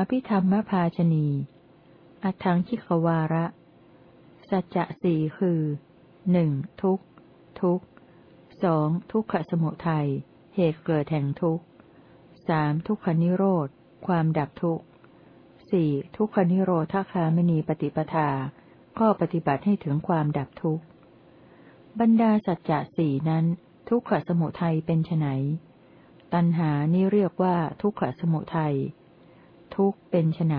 อภิธรรมภาชนี อัถังคิขวาระ สัจจะสี่คือหนึ่งทุกทุกสองทุกขสมุทัย เหตุเกิดแห่งทุกสามทุกขนิโรธ ความดับทุกสี่ทุกขนิโรธาคามณีปฏิปทา ข้อปฏิบัติให้ถึงความดับทุกบรรดาสัจจะสี่นั้น ทุกขสมุทัยเป็นไนตัณหานี้เรียกว่าทุกขสมุทัย ทุกเป็นไน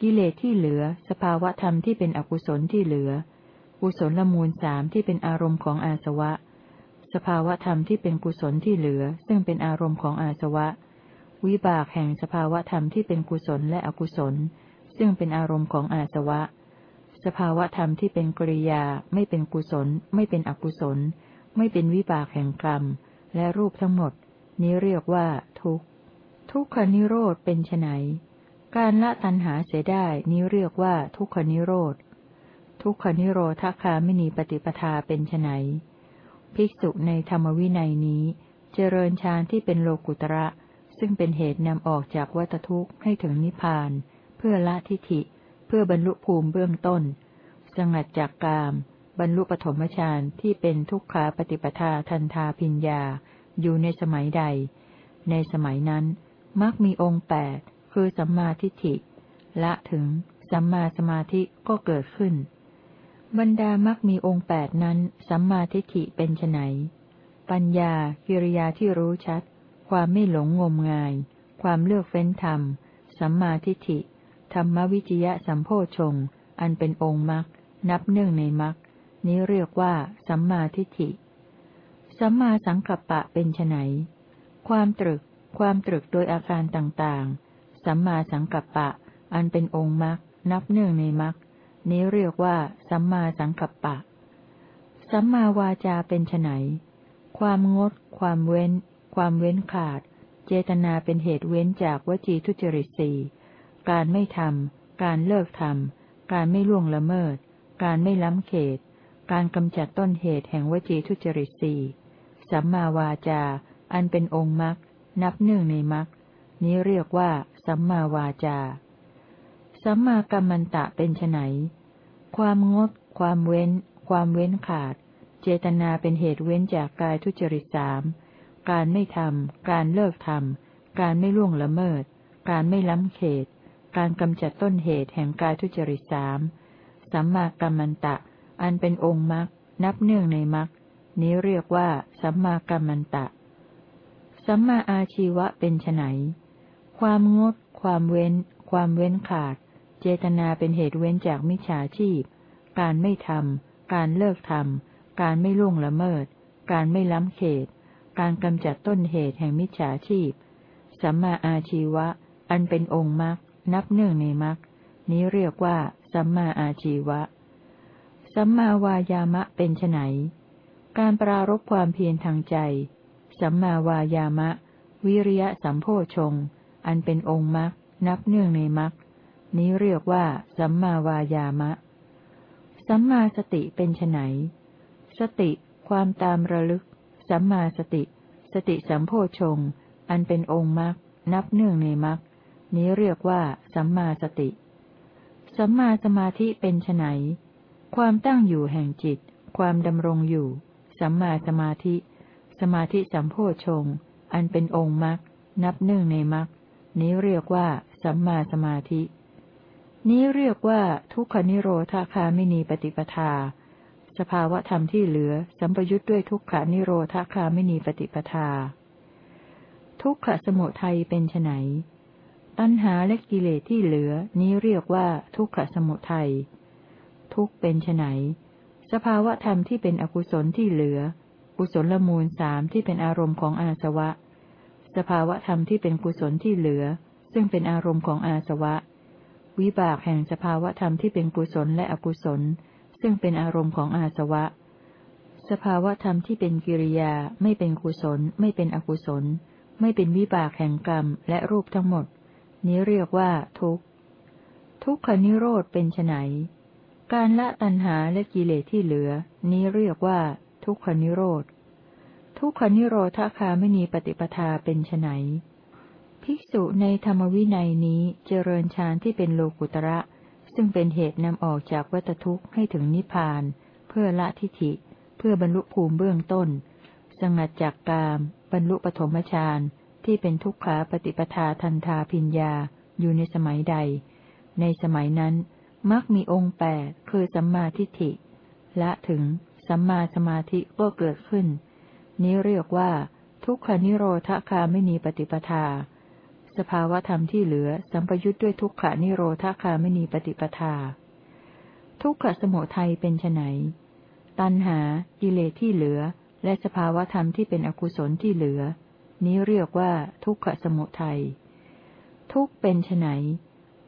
กิเลสที่เหลือ สภาวะธรรมที่เป็นอกุศลที่เหลือ กุศละมูลสามที่เป็นอารมณ์ของอาสวะ สภาวะธรรมที่เป็นกุศลที่เหลือ ซึ่งเป็นอารมณ์ของอาสวะ วิบากแห่งสภาวธรรมที่เป็นกุศลและอกุศล ซึ่งเป็นอารมณ์ของอาสวะ สภาวธรรมที่เป็นกริยา ไม่เป็นกุศล ไม่เป็นอกุศล ไม่เป็นวิบากแห่งกรรม และรูปทั้งหมด นี้เรียกว่าทุกข์ ทุกขนิโรธเป็นไนการละตัณหาเสียได้นี้เรียกว่าทุกขนิโรธ ทุกขนิโรธคาไม่มีปฏิปทาเป็นไนภิกษุในธรรมวินัยนี้ เจริญฌานที่เป็นโลกุตระ ซึ่งเป็นเหตุนำออกจากวัฏทุกข์ให้ถึงนิพพาน เพื่อละทิฏฐิ เพื่อบรรลุภูมิเบื้องต้น สงัดจากกาม บรรลุปฐมฌานที่เป็นทุกขาปฏิปทาทันทาพิญญา อยู่ในสมัยใด ในสมัยนั้น มักมีองค์แปดคือสัมมาทิฏฐิละถึงสัมมาสมาธิก็เกิดขึ้น บรรดามักมีองค์แปดนั้น สัมมาทิฏฐิเป็นไนปัญญากิริยาที่รู้ชัด ความไม่หลงงมงาย ความเลือกเฟ้นธรรม สัมมาทิฏฐิ ธรรมวิจยะสัมโพชง อันเป็นองค์มรรคนับเนื่องในมรรคนี้เรียกว่า สัมมาทิฏฐิ สัมมาสังกัปปะเป็นไนความตรึก ความตรึกโดยอาการต่างๆ สัมมาสังกัปปะ อันเป็นองค์มรรคนับเนื่งในมรรคนี้เรียกว่า สัมมาสังกัปปะ สัมมาวาจาเป็นไนความงด ความเว้น ความเว้นขาด เจตนาเป็นเหตุเว้นจากวจีทุจริตสีการไม่ทำ การเลิกทำ การไม่ล่วงละเมิด การไม่ล้ำเขต การกำจัดต้นเหตุแห่งวจีทุจริตสีสัมมาวาจา อันเป็นองค์มรรค นับหนึ่งในมรรคนี้เรียกว่า สัมมาวาจา สัมมากัมมันตะเป็นไนความงด ความเว้น ความเว้นขาด เจตนาเป็นเหตุเว้นจากกายทุจริตสามการไม่ทำการเลิกทำการไม่ล่วงละเมิด การไม่ล้ำเขต การกำจัดต้นเหตุแห่งกายทุจริตสามสัมมากัมมันตะ อันเป็นองค์มรรคนับเนื่องในมรรคนี้เรียกว่า สัมมากัมมันตะ สัมมาอาชีวะเป็นไนความงด ความเว้น ความเว้นขาด เจตนาเป็นเหตุเว้นจากมิจฉาชีพ การไม่ทำ การเลิกทำ การไม่ล่วงละเมิด การไม่ล้ำเขต การกำจัดต้นเหตุแห่งมิจฉาชีพ สัมมาอาชีวะ อันเป็นองค์มรรค นับเนื่องในมรรค นี้เรียกว่า สัมมาอาชีวะ สัมมาวายามะเป็นไนการปรารบความเพียรทางใจ สัมมาวายามะ วิริยะสัมโพชง อันเป็นองค์มรรคนับเนื่องในมรรคนี้เรียกว่า สัมมาวายามะ สัมมาสติเป็นไนสติ ความตามระลึก สัมมาสติ สติสัมโพชง อันเป็นองค์มรรคนับเนื่องในมรรคนี้เรียกว่า สัมมาสติ สัมมาสมาธิเป็นไนความตั้งอยู่แห่งจิต ความดำรงอยู่ สัมมาสมาธิ สมาธิสัมโพชงอันเป็นองค์มรรคนับเนื่งในมรรคนี้เรียกว่า สัมมาสมาธิ นี้เรียกว่า ทุกขนิโรธาคามินีปฏิปทา สภาวะธรรมที่เหลือ สัมปยุทธ์ด้วยทุกขานิโรธาคาไม่มีปฏิปทา ทุกขสมุทัยเป็นไนตัณหาและกิเลสที่เหลือ นี้เรียกว่า ทุกขสมุทัย ทุกเป็นไนสภาวะธรรมที่เป็นอกุศลที่เหลือ กุศลละมูลสามที่เป็นอารมณ์ของอาสวะ สภาวะธรรมที่เป็นกุศลที่เหลือ ซึ่งเป็นอารมณ์ของอาสวะ วิบากแห่งสภาวะธรรมที่เป็นกุศลและอกุศล ซึ่งเป็นอารมณ์ของอาสวะ สภาวะธรรมที่เป็นกิริยาไม่เป็นกุศล ไม่เป็นอกุศล ไม่เป็นวิบากแห่งกรรมและรูปทั้งหมด นี้เรียกว่าทุกข์ทุกขนิโรธเป็นไนการละตัณหาและกิเลสที่เหลือ นี้เรียกว่า ทุกขนิโรธ ทุกขนิโรธาคาไม่มีปฏิปทาเป็นไนภิกษุในธรรมวินัยนี้เจริญฌานที่เป็นโลกุตระ ซึ่งเป็นเหตุนำออกจากวัตทุกข์ให้ถึงนิพพาน เพื่อละทิฏฐิ เพื่อบรรลุภูมิเบื้องต้น สงัดจากกาม บรรลุปฐมฌานที่เป็นทุกขาปฏิปทาทันทาพิญญาอยู่ในสมัยใด ในสมัยนั้นมักมีองค์แปดคือสัมมาทิฏฐิ ละถึง สัมมาสมาธิก็เกิดขึ้น นี้เรียกว่า ทุกขานิโรธคาไม่มีปฏิปทา สภาวธรรมที่เหลือสัมปยุทธ์ด้วยทุกขานิโรธคาไม่มีปฏิปทา ทุกขสมุทัยเป็นไนตัณหา กิเลสที่เหลือ และสภาวธรรมที่เป็นอกุศลที่เหลือ นี้เรียกว่า ทุกขสมุทัยทุกเป็นไน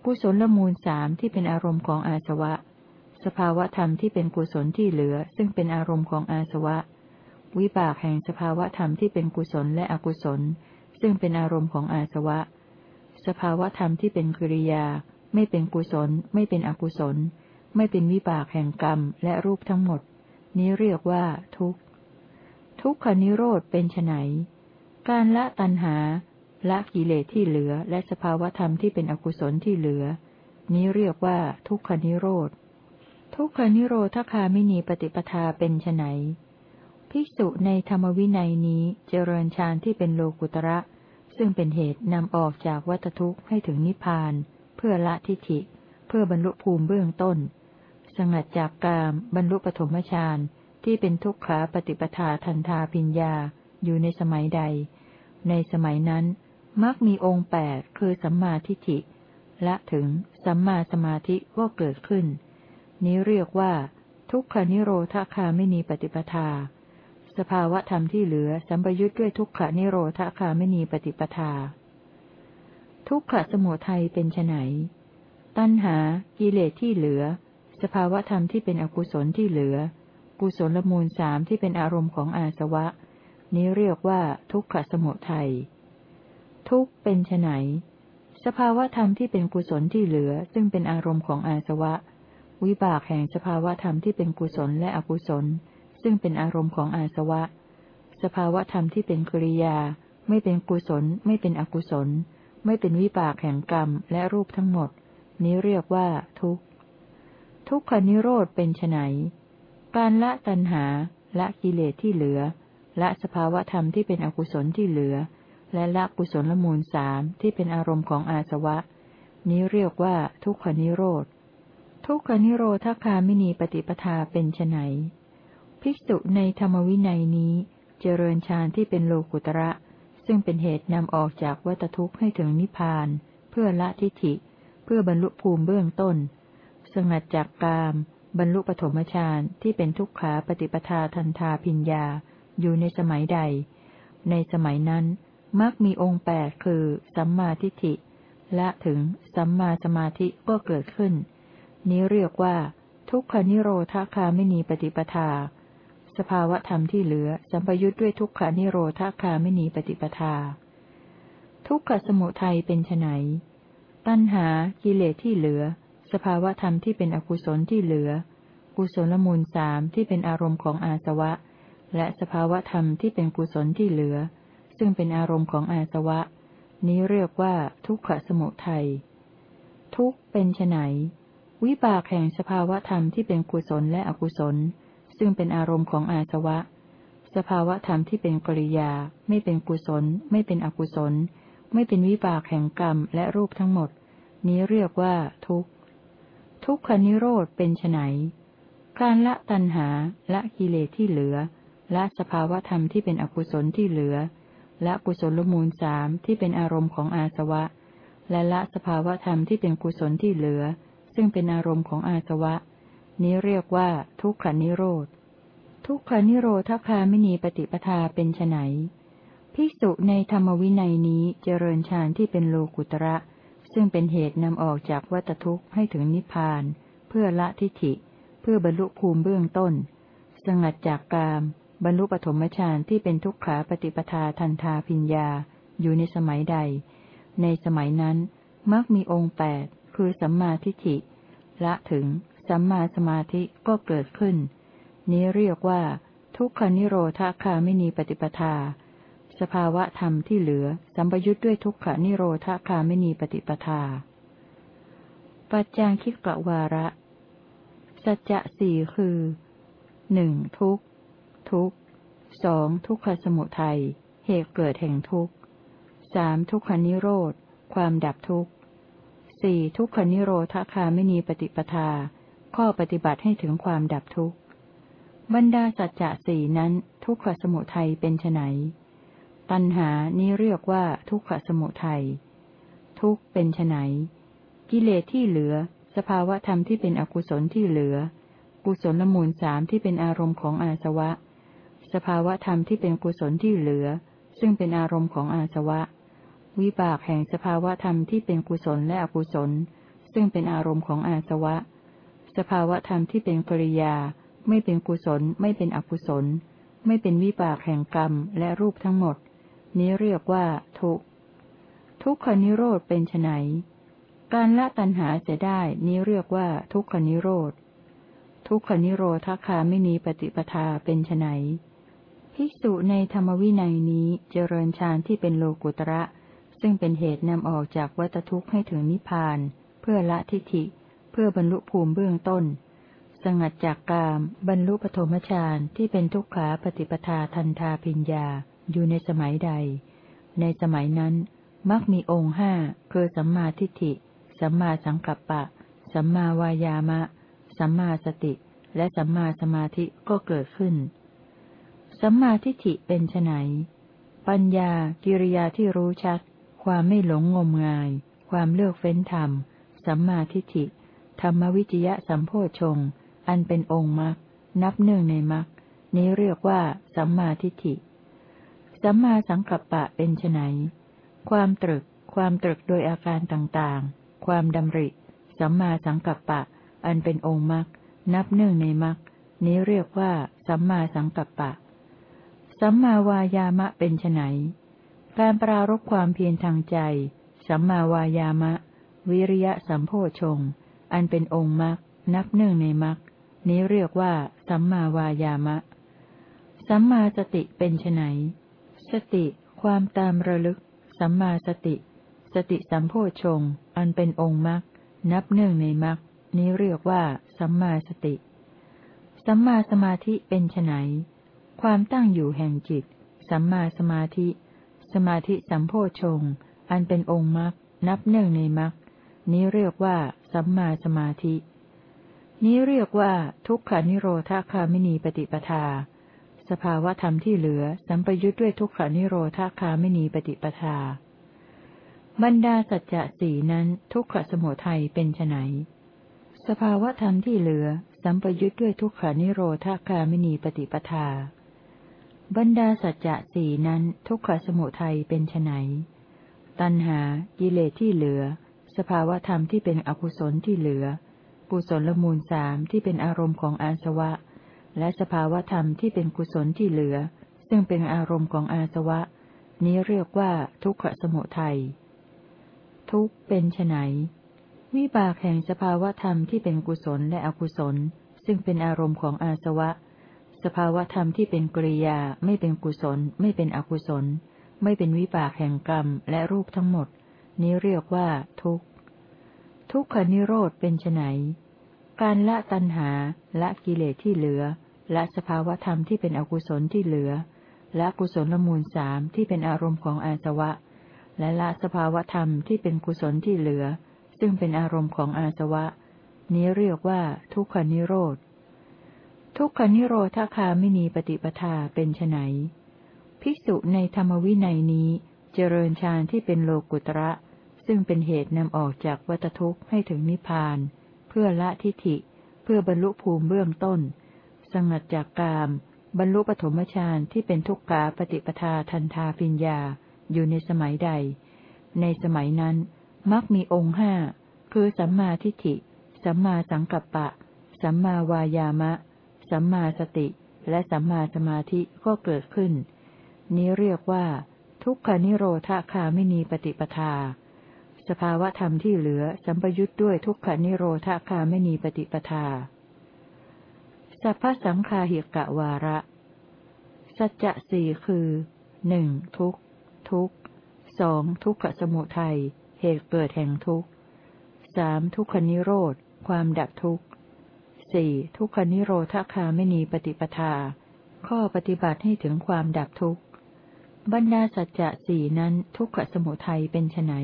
กุศลมูลสามที่เป็นอารมณ์ของอาสวะ สภาวธรรมที่เป็นกุศลที่เหลือ ซึ่งเป็นอารมณ์ของอาสวะ วิบากแห่งสภาวธรรมที่เป็นกุศลและอกุศล ซึ่งเป็นอารมณ์ของอาสวะ สภาวธรรมที่เป็นกิริยา ไม่เป็นกุศล ไม่เป็นอกุศล ไม่เป็นวิบากแห่งกรรมและรูปทั้งหมด นี้เรียกว่าทุกข์ทุกขนิโรธเป็นไนการละตัณหา ละกิเลสที่เหลือ และสภาวธรรมที่เป็นอกุศลที่เหลือ นี้เรียกว่าทุกขนิโรธ ทุกขนิโรธคาไม่มีปฏิปทาเป็นไนภิกษุในธรรมวินัยนี้เจริญฌานที่เป็นโลกุตระ ซึ่งเป็นเหตุนำออกจากวัตทุกข์ให้ถึงนิพพาน เพื่อละทิฏฐิ เพื่อบรรลุภูมิเบื้องต้น สงัดจากกามบรรลุปฐมฌานที่เป็นทุกขาปฏิปทาทันทาปิญญาอยู่ในสมัยใด ในสมัยนั้นมักมีองค์แปดคือสัมมาทิฏฐิ และถึงสัมมาสมาธิก็เกิดขึ้น นี้เรียกว่า ทุกขานิโรธคาไม่มีปฏิปทา สภาวะธรรมที่เหลือสัมปยุทธ์ด้วยทุกขานิโรธคาไม่มีปฏิปทา ทุกขสมุทัยเป็นไนตัณหา กิเลสที่เหลือ สภาวะธรรมที่เป็นอกุศลที่เหลือ กุศลมูลสามที่เป็นอารมณ์ของอาสวะ นี้เรียกว่า ทุกขสมุทัย ทุกเป็นไนสภาวะธรรมที่เป็นกุศลที่เหลือ ซึ่งเป็นอารมณ์ของอาสวะ วิบากแห่งสภาวธรรมที่เป็นกุศลและอกุศล ซึ่งเป็นอารมณ์ของอาสวะ สภาวธรรมที่เป็นกิริยา ไม่เป็นกุศล ไม่เป็นอกุศล ไม่เป็นวิบากแห่งกรรมและรูปทั้งหมด นี้เรียกว่าทุกข์ ทุกขนิโรธเป็นไนการละตัณหา ละกิเลสที่เหลือ ละสภาวธรรมที่เป็นอกุศลที่เหลือ และละกุศลมูลสามที่เป็นอารมณ์ของอาสวะ นี้เรียกว่าทุกขนิโรธ ทุกขนิโรธคามินีปฏิปทาเป็นไนภิกษุในธรรมวินัยนี้ เจริญฌานที่เป็นโลกุตระ ซึ่งเป็นเหตุนำออกจากวัตทุกข์ให้ถึงนิพพาน เพื่อละทิฏฐิ เพื่อบรรลุภูมิเบื้องต้น สงัดจากกาม บรรลุปฐมฌานที่เป็นทุกขาปฏิปทาทันทาพิญญา อยู่ในสมัยใด ในสมัยนั้นมักมีองค์แปดคือ สัมมาทิฏฐิและถึงสัมมาสมาธิก็เกิดขึ้น นี้เรียกว่า ทุกขนิโรธาคาไม่มีปฏิปทา สภาวะธรรมที่เหลือ สัมปยุทธ์ด้วยทุกขานิโรธาคาไม่มีปฏิปทา ทุกขสมุทัยเป็นไนตัณหากิเลสที่เหลือ สภาวะธรรมที่เป็นอกุศลที่เหลือ กุศลมูลสามที่เป็นอารมณ์ของอาสวะ และสภาวะธรรมที่เป็นกุศลที่เหลือ ซึ่งเป็นอารมณ์ของอาสวะ นี้เรียกว่า ทุกขสมุทัยทุกเป็นไน วิบากแห่งสภาวธรรมที่เป็นกุศลและอกุศล ซึ่งเป็นอารมณ์ของอาสวะ สภาวธรรมที่เป็นกริยา ไม่เป็นกุศล ไม่เป็นอกุศล ไม่เป็นวิบากแห่งกรรมและรูปทั้งหมด นี้เรียกว่าทุกข์ ทุกขนิโรธเป็นไนการละตัณหา ละกิเลสที่เหลือ ละสภาวธรรมที่เป็นอกุศลที่เหลือ ละกุศลมูลสามที่เป็นอารมณ์ของอาสวะ และละสภาวธรรมที่เป็นกุศลที่เหลือ ซึ่งเป็นอารมณ์ของอาสวะ นี้เรียกว่า ทุกขานิโรธ ทุกขานิโรธคาไม่มีปฏิปทาเป็นไนภิกษุในธรรมวินัยนี้เจริญฌานที่เป็นโลกุตระ ซึ่งเป็นเหตุนำออกจากวัตทุกข์ให้ถึงนิพพาน เพื่อละทิฏฐิ เพื่อบรรลุภูมิเบื้องต้น สงัดจากกาม บรรลุปฐมฌานที่เป็นทุกขาปฏิปทาทันทาพิญญาอยู่ในสมัยใด ในสมัยนั้นมักมีองค์แปด คือสัมมาทิฏฐิ ละถึง สัมมาสมาธิก็เกิดขึ้น นี้เรียกว่า ทุกขานิโรธาคาไม่มีปฏิปทา สภาวะธรรมที่เหลือ สัมปยุทธ์ด้วยทุกขนิโรธคาไม่มีปฏิปทา ปัจจางคิกะวาระ สัจจะสี่คือหนึ่งทุกทุกสองทุกขสมุทัยเหตุเกิดแห่งทุกสามทุกขนิโรธ ความดับทุกข์ สี่ทุกขนิโรธคาไม่มีปฏิปทา ข้อปฏิบัติให้ถึงความดับทุกข์บรรดาสัจจะสี่นั้น ทุกขสมุทัยเป็นไนตัณหานี้เรียกว่าทุกขสมุทัยทุกเป็นไนกิเลสที่เหลือ สภาวะธรรมที่เป็นอกุศลที่เหลือ กุศลมูลสามที่เป็นอารมณ์ของอาสวะ สภาวะธรรมที่เป็นกุศลที่เหลือ ซึ่งเป็นอารมณ์ของอาสวะ วิบากแห่งสภาวะธรรมที่เป็นกุศลและอกุศล ซึ่งเป็นอารมณ์ของอาสวะ สภาวะธรรมที่เป็นกริยา ไม่เป็นกุศล ไม่เป็นอกุศล ไม่เป็นวิบากแห่งกรรมและรูปทั้งหมด นี้เรียกว่าทุกทุกขนิโรธเป็นไนการละตัณหาจะได้นี้เรียกว่าทุกขนิโรธ ทุกขนิโรธคาไม่มีปฏิปทาเป็นไนภิกษุในธรรมวินัยนี้เจริญฌานที่เป็นโลกุตระ ซึ่งเป็นเหตุนำออกจากวัตทุกข์ให้ถึงนิพพาน เพื่อละทิฏฐิ เพื่อบรรลุภูมิเบื้องต้น สงัดจากกาม บรรลุปฐมฌานที่เป็นทุกขาปฏิปทาทันทาพิญญาอยู่ในสมัยใด ในสมัยนั้นมักมีองค์ห้าคือสัมมาทิฏฐิ สัมมาสังกัปปะ สัมมาวายามะ สัมมาสติ และสัมมาสมาธิก็เกิดขึ้น สัมมาทิฏฐิเป็นไนปัญญากิริยาที่รู้ชัด ความไม่หลงงมงาย ความเลือกเฟ้นธรรม สัมมาทิฏฐิ ธรรมวิจยะสัมโพชง อันเป็นองค์มรรค นับหนึ่งในมรรค นี้เรียกว่า สัมมาทิฏฐิ สัมมาสังกัปปะเป็นไนความตรึก ความตรึกโดยอาการต่างๆ ความดำริ สัมมาสังกัปปะ อันเป็นองค์มรรค นับหนึ่งในมรรค นี้เรียกว่า สัมมาสังกัปปะ สัมมาวายามะเป็นไน การปรารบความเพียรทางใจ สัมมาวายามะ วิริยะสัมโพชง อันเป็นองค์มรรคนับหนึ่งในมรรคนี้เรียกว่า สัมมาวายามะ สัมมาสติเป็นไนสติ ความตามระลึก สัมมาสติ สติสัมโพชง อันเป็นองค์มรรคนับหนึ่งในมรรคนี้เรียกว่า สัมมาสติ สัมมาสมาธิเป็นไนความตั้งอยู่แห่งจิต สัมมาสมาธิ สมาธิสัมโพชงอันเป็นองค์มรรคนับหนึ่องในมรรคนี้เรียกว่าสัมมาสมาธิ นี้เรียกว่าทุกขานิโรธาคามินีปฏิปทา สภาวะธรรมที่เหลือสัมปยุทธ์ด้วยทุกขานิโรธาคามินีปฏิปทา บรรดาสัจจะสี่นั้นทุกขสมุทัยเป็นไนสภาวะธรรมที่เหลือสัมปยุทธ์ด้วยทุกขานิโรธาคามินีปฏิปทา บรรดาสัจจะสี่นั้นทุกขสมุทัยเป็นไนตัณหา กิเลสที่เหลือ สภาวะธรรมที่เป็นอกุศลที่เหลือ กุศลมูลสามที่เป็นอารมณ์ของอาสวะ และสภาวธรรมที่เป็นกุศลที่เหลือ ซึ่งเป็นอารมณ์ของอาสวะ นี้เรียกว่าทุกขสมุทัย ทุกเป็นไนวิบากแห่งสภาวธรรมที่เป็นกุศลและอกุศล ซึ่งเป็นอารมณ์ของอาสวะ สภาวธรรมที่เป็นกริยา ไม่เป็นกุศล ไม่เป็นอกุศล ไม่เป็นวิบากแห่งกรรมและรูปทั้งหมด นี้เรียกว่า ทุกข์ ทุกขนิโรธเป็นไนการละตัณหา ละกิเลสที่เหลือ ละสภาวธรรมที่เป็นอกุศลที่เหลือ ละกุศลละมูลสามที่เป็นอารมณ์ของอาสวะ และละสภาวธรรมที่เป็นกุศลที่เหลือ ซึ่งเป็นอารมณ์ของอาสวะ นี้เรียกว่า ทุกขนิโรธ ทุกขนิโรธาคาไม่มีปฏิปทาเป็นไนภิกษุในธรรมวินัยนี้เจริญฌานที่เป็นโลกุตระ ซึ่งเป็นเหตุนำออกจากวัฏทุกข์ให้ถึงนิพพาน เพื่อละทิฏฐิ เพื่อบรรลุภูมิเบื้องต้น สงัดจากกาม บรรลุปฐมฌานที่เป็นทุกขาปฏิปทาทันทาปิญญาอยู่ในสมัยใด ในสมัยนั้นมักมีองค์ห้าคือสัมมาทิฏฐิ สัมมาสังกัปปะ สัมมาวายามะ สัมมาสติและสัมมาสมาธิก็เกิดขึ้น นี้เรียกว่า ทุกขานิโรธาคาไม่มีปฏิปทา สภาวะธรรมที่เหลือสัมปยุทธ์ด้วยทุกขานิโรธาคาไม่มีปฏิปทา สัพพสังคาหิกะวาระ สัจจะสี่คือหนึ่งทุกทุกสองทุกขสมุทัยเหตุเกิดแห่งทุกสามทุกขนิโรธ ความดับทุก สี่ทุกขนิโรธคาไม่มีปฏิปทา ข้อปฏิบัติให้ถึงความดับทุกข์ บรรดาสัจจะสี่นั้นทุกขสมุทัยเป็นไน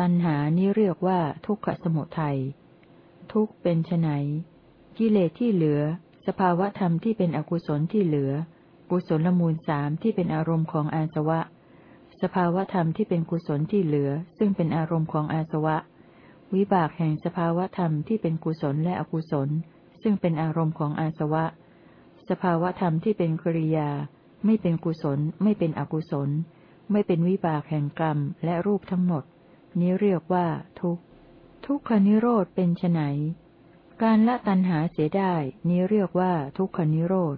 ตัณหานี้เรียกว่าทุกขสมุทัย ทุกเป็นไนกิเลสที่เหลือ สภาวะธรรมที่เป็นอกุศลที่เหลือ กุศลมูลสามที่เป็นอารมณ์ของอาสวะ สภาวะธรรมที่เป็นกุศลที่เหลือ ซึ่งเป็นอารมณ์ของอาสวะ วิบากแห่งสภาวธรรมที่เป็นกุศลและอกุศล ซึ่งเป็นอารมณ์ของอาสวะ สภาวธรรมที่เป็นกริยา ไม่เป็นกุศล ไม่เป็นอกุศล ไม่เป็นวิบากแห่งกรรมและรูปทั้งหมด นี้เรียกว่า ทุกทุกขนิโรธเป็นไนการละตัณหาเสียได้ นี้เรียกว่า ทุกขนิโรธ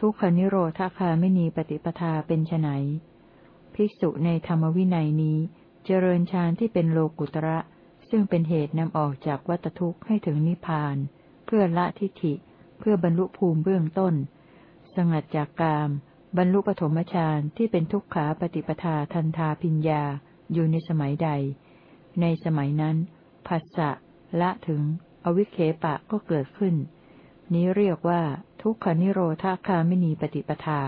ทุกขนิโรธาคาไม่มีปฏิปทาเป็นไนภิกษุในธรรมวินัยนี้ เจริญฌานที่เป็นโลกุตระ ซึ่งเป็นเหตุนำออกจากวัตทุกข์ให้ถึงนิพพาน เพื่อละทิฏฐิ เพื่อบรรลุภูมิเบื้องต้น สงัดจากกาม บรรลุปฐมฌานที่เป็นทุกขาปฏิปทาทันทาพิญญาอยู่ในสมัยใด ในสมัยนั้นภัสสะละถึง อวิเคปะก็เกิดขึ้น นี้เรียกว่า ทุกขนิโรธาคามินีปฏิปทา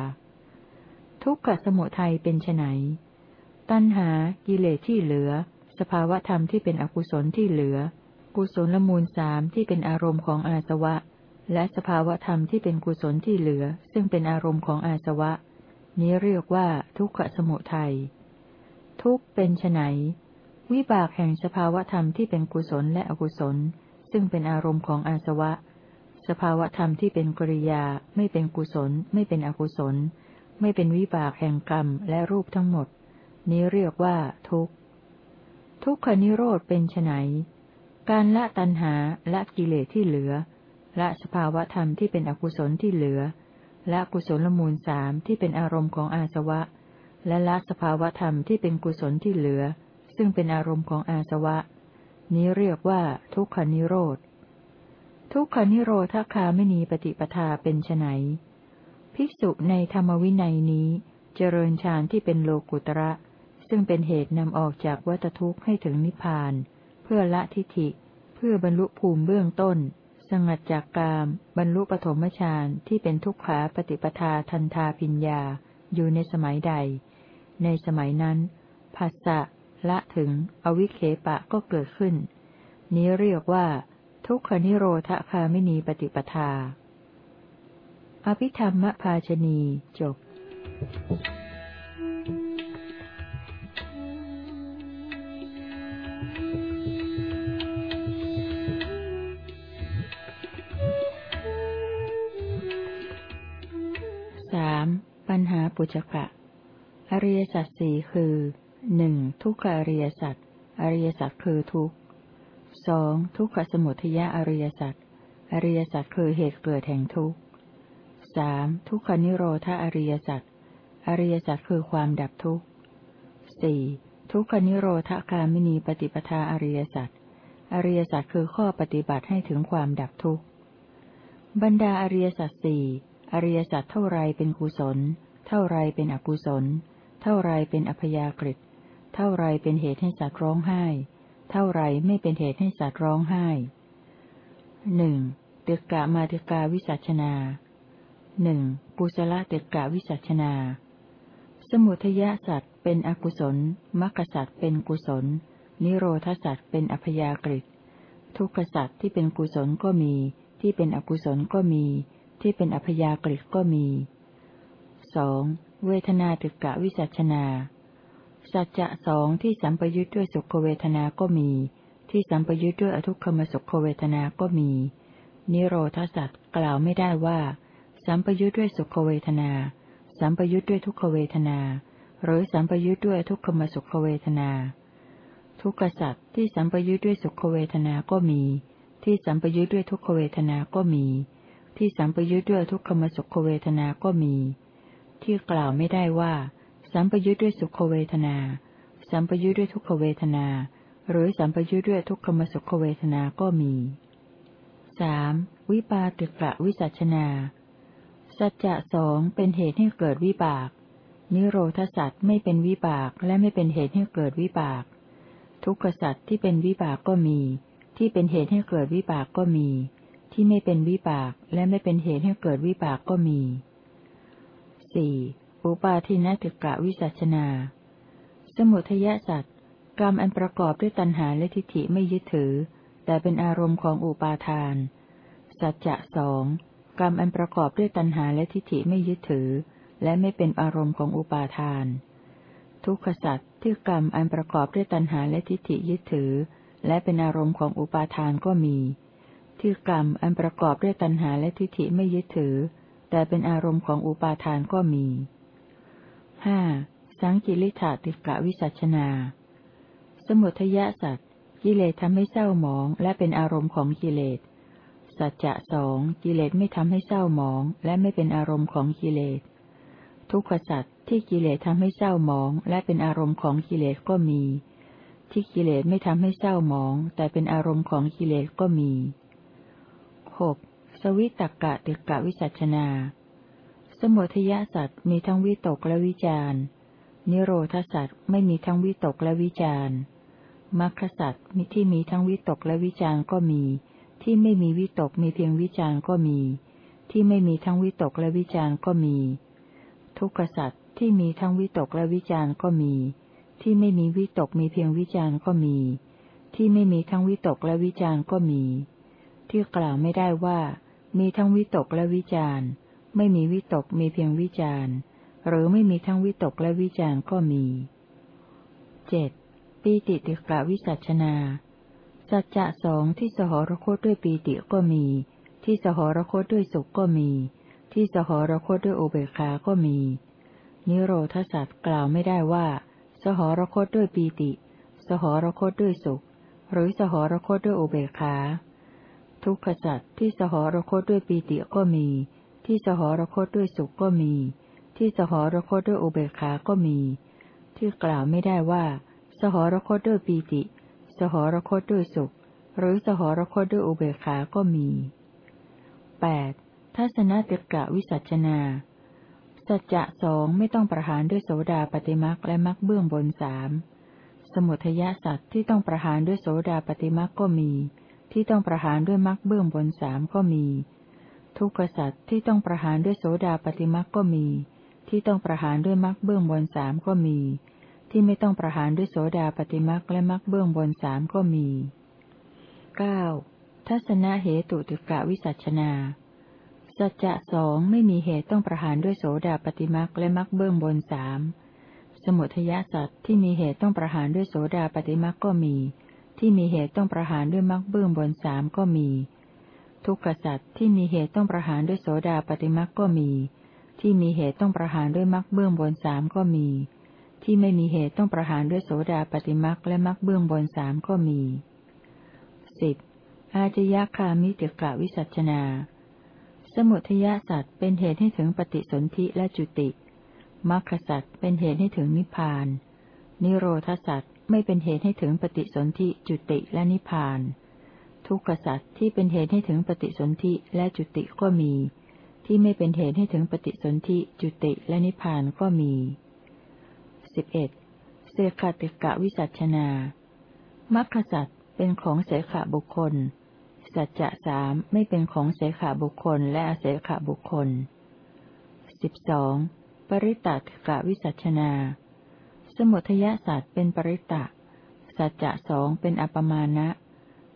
ทุกขสมุทัยเป็นไนตัณหากิเลสที่เหลือ สภาวธรรมที่เป็นอกุศลที่เหลือ กุศลมูลสามที่เป็นอารมณ์ของอาสวะ และสภาวธรรมที่เป็นกุศลที่เหลือ ซึ่งเป็นอารมณ์ของอาสวะ นี้เรียกว่าทุกขสมุทัย ทุกเป็นไนวิบากแห่งสภาวธรรมที่เป็นกุศลและอกุศล ซึ่งเป็นอารมณ์ของอาสวะ สภาวธรรมที่เป็นกริยา ไม่เป็นกุศล ไม่เป็นอกุศล ไม่เป็นวิบากแห่งกรรมและรูปทั้งหมด นี้เรียกว่าทุก ทุกขนิโรธเป็นไนการละตัณหาละกิเลสที่เหลือ ละสภาวะธรรมที่เป็นอกุศลที่เหลือ ละกุศลมูลสามที่เป็นอารมณ์ของอาสวะ และละสภาวะธรรมที่เป็นกุศลที่เหลือ ซึ่งเป็นอารมณ์ของอาสวะ นี้เรียกว่า ทุกขนิโรธ ทุกขนิโรธคาไม่มีปฏิปทาเป็นไนภิกษุในธรรมวินัยนี้ เจริญฌานที่เป็นโลกุตระ ซึ่งเป็นเหตุนำออกจากวัฏทุกข์ให้ถึงนิพพาน เพื่อละทิฏฐิ เพื่อบรรลุภูมิเบื้องต้น สงัดจากกาม บรรลุปฐมฌานที่เป็นทุกขาปฏิปทาทันทาพิญญา อยู่ในสมัยใด ในสมัยนั้นภาษะละถึง อวิเคปะก็เกิดขึ้น นี้เรียกว่า ทุกขนิโรธคาไมินีปฏิปทา อภิธรรมภาชนีจบ Thank you. ปุจกะ อริยสัจสี่คือหนึ่งทุกขอริยสัจ อริยสัจคือทุกสองทุกขสมุทัยอริยสัจ อริยสัจคือเหตุเกิดแห่งทุกสามทุกขนิโรธาอริยสัจ อริยสัจคือความดับทุกสี่ทุกขนิโรธคามินีปฏิปทาอริยสัจ อริยสัจคือข้อปฏิบัติให้ถึงความดับทุกข์บรรดาอริยสัจสี่อริยสัจเท่าไรเป็นกุศล เท่าไรเป็นอกุศล เท่าไรเป็นอัพยากฤิเท่าไรเป็นเหตุให้สัตว์ร้องไห้ เท่าไรไม่เป็นเหตุให้สัตว์ร้องไห้หนึ่งเตกะมาตึกาวิสัชนาหนึ่งกุศลตึกกะวิสัชนา สมุทยสัตว์เป็นอกุศลมรรคสัตว์เป็นกุศล นิโรธสัตว์เป็นอัพยากฤิทุกขสัตว์ที่เป็นกุศลก็มี ที่เป็นอกุศลก็มี ที่เป็นอัพยากฤิก็มี สองเวทนาตึกะวิสัชนา สัจจะสองที่สัมปยุทธ์ด้วยสุขเวทนาก็มี ที่สัมปยุทธ์ด้วยอทุกขมสุขเวทนาก็มี นิโรธสัตว์กล่าวไม่ได้ว่า สัมปยุทธ์ด้วยสุขเวทนา สัมปยุทธ์ด้วยทุกขเวทนา หรือสัมปยุทธ์ด้วยทุกขมสุขเวทนา ทุกขสัตว์ที่สัมปยุทธ์ด้วยสุขเวทนาก็มี ที่สัมปยุทธ์ด้วยทุกขเวทนาก็มี ที่สัมปยุทธ์ด้วยทุกขมสุขเวทนาก็มี ที่กล่าวไม่ได้ว่า สัมปยุทธ์ด้วยสุขเวทนา สัมปยุทธ์ด้วยทุกขเวทนา หรือสัมปยุทธ์ด้วยทุกขมสุขเวทนาก็มีสวิปาติกะวิสัชนา สัจจะสองเป็นเหตุให้เกิดวิบาก นิโรธสัตว์ไม่เป็นวิบากและไม่เป็นเหตุให้เกิดวิบาก ทุกขสัตว์ที่เป็นวิบากก็มี ที่เป็นเหตุให้เกิดวิบากก็มี ที่ไม่เป็นวิบากและไม่เป็นเหตุให้เกิดวิบากก็มี สี่อุปาทินติกะวิสัชนา สมุทยสัตว์กรรมอันประกอบด้วยตัณหาและทิฏฐิไม่ยึดถือ แต่เป็นอารมณ์ของอุปาทาน สัจจะสองกรรมอันประกอบด้วยตัณหาและทิฏฐิไม่ยึดถือ และไม่เป็นอารมณ์ของอุปาทาน ทุกขสัตว์ที่กรรมอันประกอบด้วยตัณหาและทิฏฐิยึดถือ และเป็นอารมณ์ของอุปาทานก็มี ที่กรรมอันประกอบด้วยตัณหาและทิฏฐิไม่ยึดถือ แต่เป็นอารมณ์ของอุปาทานก็มีห้าสังกิริธาติกะวิสัชนา สมุทยสัตว์กิเลสทำให้เศร้าหมองและเป็นอารมณ์ของกิเลส สัจจะสองกิเลสไม่ทำให้เศร้าหมองและไม่เป็นอารมณ์ของกิเลส ทุกขสัตว์ที่กิเลสทำให้เศร้าหมองและเป็นอารมณ์ของกิเลสก็มี ที่กิเลสไม่ทำให้เศร้าหมองแต่เป็นอารมณ์ของกิเลสก็มีหก วิตกะติกะวิสัชนา สมุทยสัตว์มีทั้งวิตกและวิจารนิโรธสัตว์ไม่มีทั้งวิตกและวิจารมรรคสัตว์มีที่มีทั้งวิตกและวิจารก็มี ที่ไม่มีวิตกมีเพียงวิจารก็มี ที่ไม่มีทั้งวิตกและวิจารก็มี ทุกขสัตว์ที่มีทั้งวิตกและวิจารก็มี ที่ไม่มีวิตกมีเพียงวิจารก็มี ที่ไม่มีทั้งวิตกและวิจารก็มี ที่กล่าวไม่ได้ว่า มีทั้งวิตกและวิจารไม่มีวิตกมีเพียงวิจารหรือไม่มีทั้งวิตกและวิจารก็มีเจ็ดปีติติกะวิสัชนา สัจจะสองที่สหรคตด้วยปีติก็มี ที่สหรคตด้วยสุขก็มี ที่สหรคตด้วยอุเบกขาก็มี นิโรธสัตว์กล่าวไม่ได้ว่า สหรคตด้วยปีติ สหรคตด้วยสุข หรือสหรคตด้วยอุเบกขา ทุกขสัตว์ที่สหรคตด้วยปีติก็มี ที่สหรคตด้วยสุขก็มี ที่สหรคตด้วยอุเบกขาก็มี ที่กล่าวไม่ได้ว่า สหรคตด้วยปีติ สหรคตด้วยสุข หรือสหรคตด้วยอุเบกขาก็มีแปดทัศนติกะวิสัชนา สัจจะสองไม่ต้องประหารด้วยโสดาปฏิมักและมักเบื้องบนสามสมุทยสัตว์ที่ต้องประหารด้วยโสดาปฏิมักก็มี ที่ต้องประหารด้วยมักเบื้องบนสามก็มี ทุกขสัตว์ที่ต้องประหารด้วยโสดาปฏิมักก็มี ที่ต้องประหารด้วยมักเบื้องบนสามก็มี ที่ไม่ต้องประหารด้วยโสดาปฏิมักและมักเบื้องบนสามก็มีเก้าทัศนะเหตุติกะวิสัชนา สัจจะสองไม่มีเหตุต้องประหารด้วยโสดาปฏิมักและมักเบื้องบนสาม สมุทยาสัตว์ที่มีเหตุต้องประหารด้วยโสดาปฏิมักก็มี ที่มีเหตุต้องประหารด้วยมักเบื้องบนสามก็มี ทุกขสัตว์ที่มีเหตุต้องประหารด้วยโสดาปฏิมักก็มี ที่มีเหตุต้องประหารด้วยมักเบื้องบนสามก็มี ที่ไม่มีเหตุต้องประหารด้วยโสดาปฏิมักและมักเบื้องบนสามก็มีสิบอาจยคามิติกะวิสัชนา สมุทยสัตว์เป็นเหตุให้ถึงปฏิสนธิและจุติมรรคสัตว์เป็นเหตุให้ถึงนิพพาน นิโรธสัตว์ ไม่เป็นเหตุให้ถึงปฏิสนธิจุติและนิพพาน ทุกขสัตว์ที่เป็นเหตุให้ถึงปฏิสนธิและจุติก็มี ที่ไม่เป็นเหตุให้ถึงปฏิสนธิจุติและนิพพานก็มีสิบเอ็ดเสขติกะวิสัชนา มัคคสัตว์เป็นของเสขบุคคล สัจจะสามไม่เป็นของเสขบุคคลและอเสขบุคคลสิบสองปริตติกะวิสัชนา สมุทยสัตว์เป็นปริตะ สัจจะสองเป็นอปมาณะ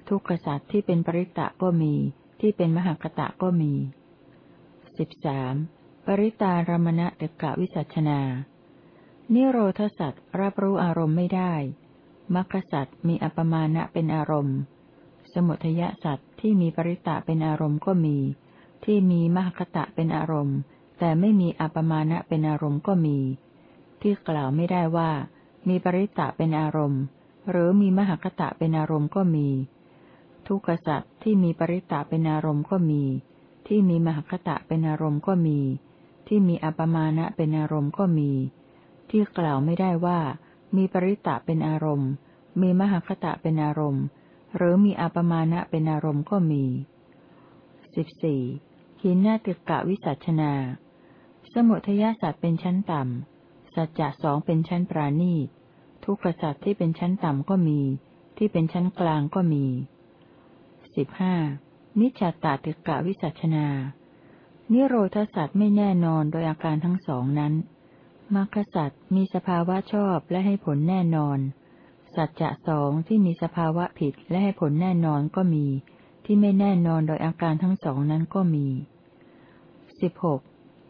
ทุกขสัตว์ที่เป็นปริตะก็มี ที่เป็นมหคตะก็มีสิบสามปริตารมณะติกะวิสัชนา นิโรธสัตว์รับรู้อารมณ์ไม่ได้มรรคสัตว์มีอปมาณะเป็นอารมณ์ สมุทยสัตว์ที่มีปริตะเป็นอารมณ์ก็มี ที่มีมหคตะเป็นอารมณ์ แต่ไม่มีอปมาณะเป็นอารมณ์ก็มี ที่กล่าวไม่ได้ว่า มีปริตะเป็นอารมณ์ หรือมีมหคตะเป็นอารมณ์ก็มี ทุกขสัตว์ที่มีปริตะเป็นอารมณ์ก็มี ที่มีมหคตะเป็นอารมณ์ก็มี ที่มีอัปมาณะเป็นอารมณ์ก็มี ที่กล่าวไม่ได้ว่า มีปริตะเป็นอารมณ์ มีมหคตะเป็นอารมณ์ หรือมีอัปมาณะเป็นอารมณ์ก็มีสิบสี่หินนาติกะวิสัชนา สมุทยาสัตว์เป็นชั้นต่ำ สัจจะสองเป็นชั้นปราณีต ทุกขสัจที่เป็นชั้นต่ำก็มี ที่เป็นชั้นกลางก็มีสิบห้านิจจตาติกะวิสัชนา นิโรธสัจไม่แน่นอนโดยอาการทั้งสองนั้นมรรคสัจมีสภาวะชอบและให้ผลแน่นอน สัจจะสองที่มีสภาวะผิดและให้ผลแน่นอนก็มี ที่ไม่แน่นอนโดยอาการทั้งสองนั้นก็มีสิบหก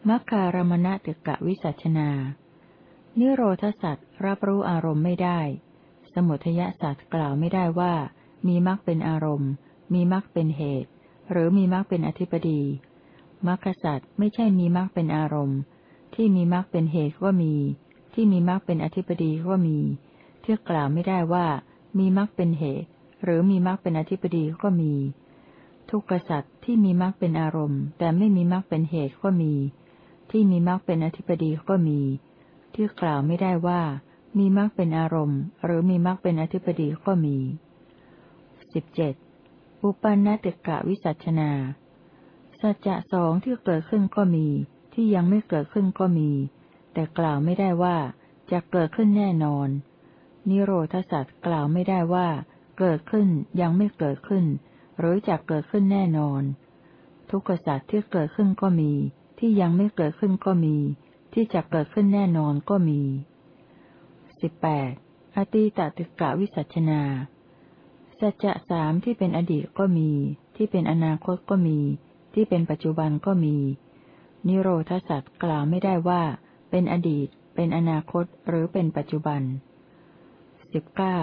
มัคคารมณติกะวิสัชนา นิโรธสัตว์รับรู้อารมณ์ไม่ได้ สมุทยสัตว์กล่าวไม่ได้ว่า มีมรรคเป็นอารมณ์ มีมรรคเป็นเหตุ หรือมีมรรคเป็นอธิปดีมรรคสัตว์ไม่ใช่มีมรรคเป็นอารมณ์ ที่มีมรรคเป็นเหตุก็มี ที่มีมรรคเป็นอธิปดีก็มีเที่กล่าวไม่ได้ว่า มีมรรคเป็นเหตุ หรือมีมรรคเป็นอธิปดีก็มี ทุกขสัตว์ที่มีมรรคเป็นอารมณ์ แต่ไม่มีมรรคเป็นเหตุก็มี ที่มีมรรคเป็นอธิปดีก็มี ที่กล่าวไม่ได้ว่า มีมรรคเป็นอารมณ์ หรือมีมรรคเป็นอธิปดีก็มีสิบเจ็ดอุปนัติกะวิสัชนา สัจจะสองที่เกิดขึ้นก็มี ที่ยังไม่เกิดขึ้นก็มี แต่กล่าวไม่ได้ว่า จะเกิดขึ้นแน่นอน นิโรธสัจกล่าวไม่ได้ว่า เกิดขึ้นยังไม่เกิดขึ้น หรือจะเกิดขึ้นแน่นอน ทุกขสัจที่เกิดขึ้นก็มี ที่ยังไม่เกิดขึ้นก็มี ที่จะเกิดขึ้นแน่นอนก็มีสิบแปดอตีตติกะวิสัชนา สัจจะสามที่เป็นอดีตก็มี ที่เป็นอนาคตก็มี ที่เป็นปัจจุบันก็มี นิโรธสัจกล่าวไม่ได้ว่า เป็นอดีต เป็นอนาคต หรือเป็นปัจจุบันสิบเก้า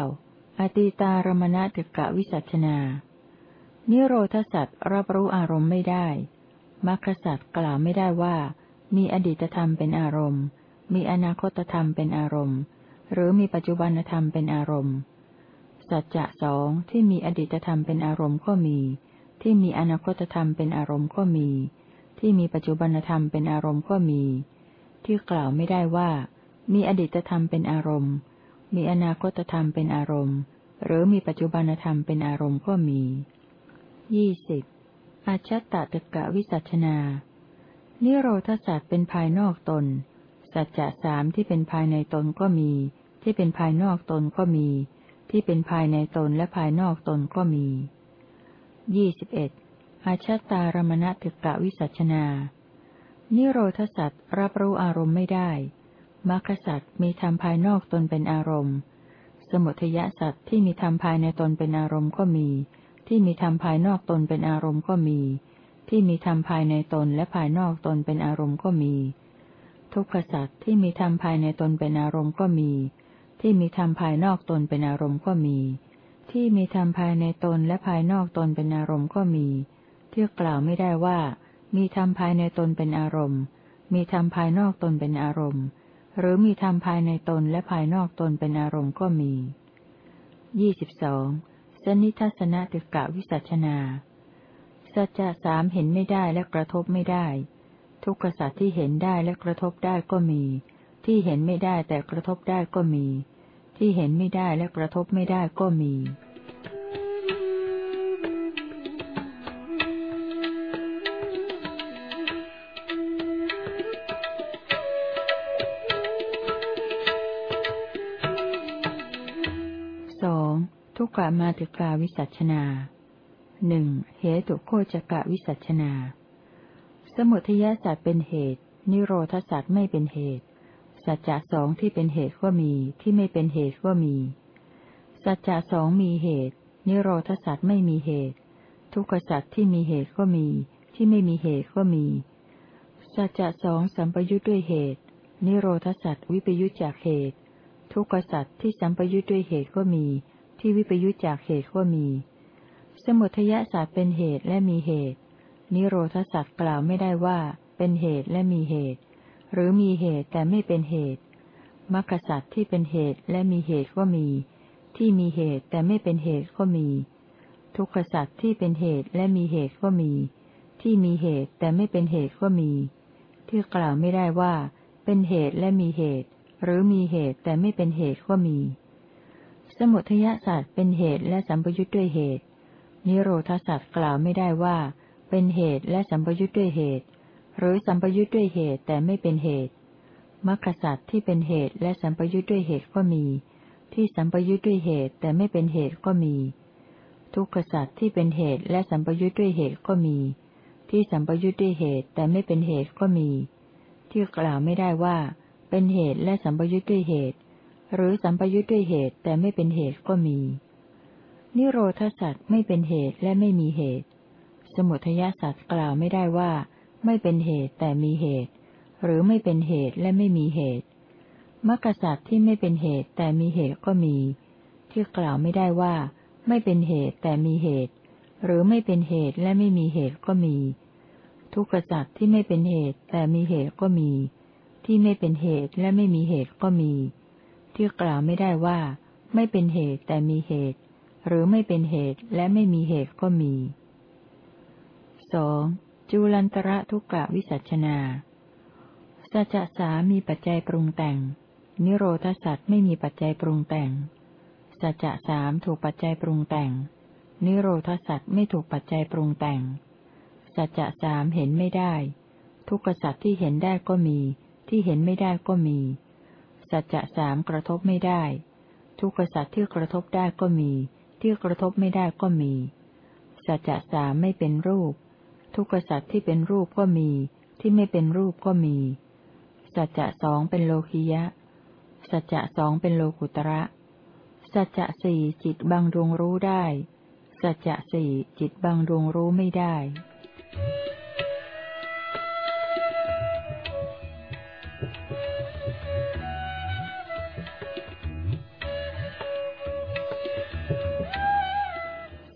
อตีตารมณติกะวิสัชนา นิโรธสัจรับรู้อารมณ์ไม่ได้มรรคสัตว์กล่าวไม่ได้ว่า มีอดีตธรรมเป็นอารมณ์ มีอนาคตธรรมเป็นอารมณ์ หรือมีปัจจุบันธรรมเป็นอารมณ์ สัจจะสองที่มีอดีตธรรมเป็นอารมณ์ก็มี ที่มีอนาคตธรรมเป็นอารมณ์ก็มี ที่มีปัจจุบันธรรมเป็นอารมณ์ก็มี ที่กล่าวไม่ได้ว่า มีอดีตธรรมเป็นอารมณ์ มีอนาคตธรรมเป็นอารมณ์ หรือมีปัจจุบันธรรมเป็นอารมณ์ก็มียี่สิบอาชัตตตกะวิสัชนา นิโรธสัตว์เป็นภายนอกตน สัจจะสามที่เป็นภายในตนก็มี ที่เป็นภายนอกตนก็มี ที่เป็นภายในตนและภายนอกตนก็มียี่สิบเอ็ดอาชตารมณตึกะวิสัชนา นิโรธสัตว์รับรู้อารมณ์ไม่ได้มรรคสัตว์มีธรรมภายนอกตนเป็นอารมณ์ สมุทยสัตว์ที่มีธรรมภายในตนเป็นอารมณ์ก็มี ที่มีธรรมภายนอกตนเป็นอารมณ์ก็มี ที่มีธรรมภายในตนและภายนอกตนเป็นอารมณ์ก็มี ทุกขสัตว์ที่มีธรรมภายในตนเป็นอารมณ์ก็มี ที่มีธรรมภายนอกตนเป็นอารมณ์ก็มี ที่มีธรรมภายในตนและภายนอกตนเป็นอารมณ์ก็มี ที่กล่าวไม่ได้ว่า มีธรรมภายในตนเป็นอารมณ์ มีธรรมภายนอกตนเป็นอารมณ์ หรือมีธรรมภายในตนและภายนอกตนเป็นอารมณ์ก็มียี่สิบสองนิทัศนติกะวิสัชนา สัจจะสามเห็นไม่ได้และกระทบไม่ได้ ทุกขสัจที่เห็นได้และกระทบได้ก็มี ที่เห็นไม่ได้แต่กระทบได้ก็มี ที่เห็นไม่ได้และกระทบไม่ได้ก็มีทุกะมาติกาวิสัชนา หนึ่งเหตุโคจกะวิสัชนา สมุทยาสัตว์เป็นเหตุ นิโรธสัตว์ไม่เป็นเหตุ สัจจะสองที่เป็นเหตุก็มี ที่ไม่เป็นเหตุก็มี สัจจะสองมีเหตุ นิโรธสัตว์ไม่มีเหตุ ทุกขสัตว์ที่มีเหตุก็มี ที่ไม่มีเหตุก็มี สัจจะสองสัมปยุทธ์ด้วยเหตุ นิโรธสัตว์วิปยุทธจากเหตุ ทุกขสัตว์ที่สัมปยุทธ์ด้วยเหตุก็มี ที่วิปยุจจากเหตุก็มี มุทยศาสตร์เป็นเหตุและมีเหตุ นิโรธศาสตร์กล่าวไม่ได้ว่า เป็นเหตุและมีเหตุ หรือมีเหตุแต่ไม่เป็นเหตุมรรคสัตว์ที่เป็นเหตุและมีเหตุก็มี ที่มีเหตุแต่ไม่เป็นเหตุก็มี ทุกขสัตว์ที่เป็นเหตุและมีเหตุก็มี ที่มีเหตุแต่ไม่เป็นเหตุก็มี ที่กล่าวไม่ได้ว่า เป็นเหตุและมีเหตุ หรือมีเหตุแต่ไม่เป็นเหตุก็มี สมุทยศาสตร์เป็นเหตุและสัมปยุทธ์ด้วยเหตุ นิโรธาสัตว์กล่าวไม่ได้ว่า เป็นเหตุและสัมปยุทธ์ด้วยเหตุ หรือสัมปยุทธ์ด้วยเหตุแต่ไม่เป็นเหตุมรรคสัตว์ที่เป็นเหตุและสัมปยุทธ์ด้วยเหตุก็มี ที่สัมปยุทธ์ด้วยเหตุแต่ไม่เป็นเหตุก็มี ทุกขสัตว์ที่เป็นเหตุและสัมปยุทธ์ด้วยเหตุก็มี ที่สัมปยุทธ์ด้วยเหตุแต่ไม่เป็นเหตุก็มี ที่กล่าวไม่ได้ว่า เป็นเหตุและสัมปยุทธ์ด้วยเหตุ หรือสัมปยุทธ์ด้วยเหตุแต่ไม่เป็นเหตุก็มี นิโรธสัตว์ไม่เป็นเหตุและไม่มีเหตุ สมุทยสัตว์กล่าวไม่ได้ว่า ไม่เป็นเหตุแต่มีเหตุ หรือไม่เป็นเหตุและไม่มีเหตุมรรคสัตว์ที่ไม่เป็นเหตุแต่มีเหตุก็มี ที่กล่าวไม่ได้ว่า ไม่เป็นเหตุแต่มีเหตุ หรือไม่เป็นเหตุและไม่มีเหตุก็มี ทุกขสัตว์ที่ไม่เป็นเหตุแต่มีเหตุก็มี ที่ไม่เป็นเหตุและไม่มีเหตุก็มี ที่กล่าวไม่ได้ว่า ไม่เป็นเหตุแต่มีเหตุ หรือไม่เป็นเหตุและไม่มีเหตุก็มีสองจุลันตระทุกกะวิสัชนาสัจสามีปัจจัยปรุงแต่ง นิโรธสัตว์ไม่มีปัจจัยปรุงแต่งสัจสามถูกปัจจัยปรุงแต่ง นิโรธสัตว์ไม่ถูกปัจจัยปรุงแต่งสัจสามเห็นไม่ได้ ทุกขสัตว์ที่เห็นได้ก็มี ที่เห็นไม่ได้ก็มีสัจสามกระทบไม่ได้ ทุกขสัตว์ที่กระทบได้ก็มี ที่กระทบไม่ได้ก็มี สัจจสามไม่เป็นรูป ทุกขสัตว์ที่เป็นรูปก็มี ที่ไม่เป็นรูปก็มี สัจจะสองเป็นโลคิยะ สัจจะสองเป็นโลกุตระ สัจจะสี่จิตบางดวงรู้ได้ สัจจะสี่จิตบางดวงรู้ไม่ได้